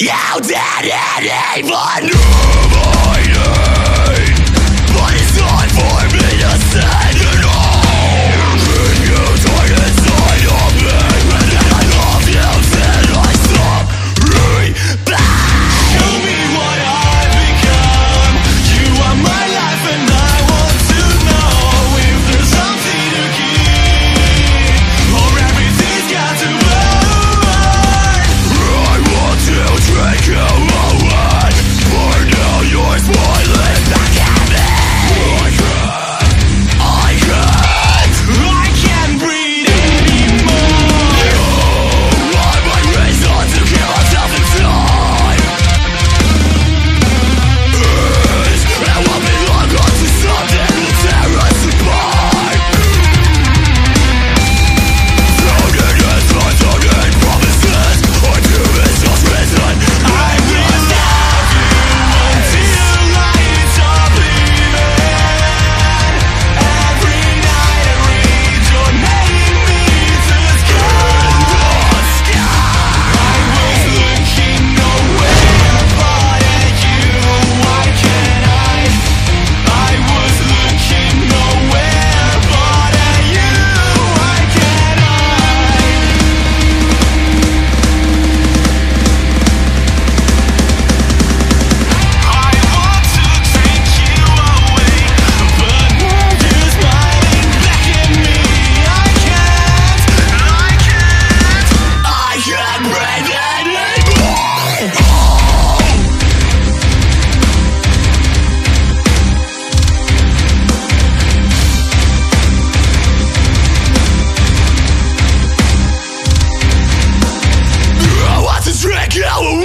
You did it even But it's not for me to say Drag our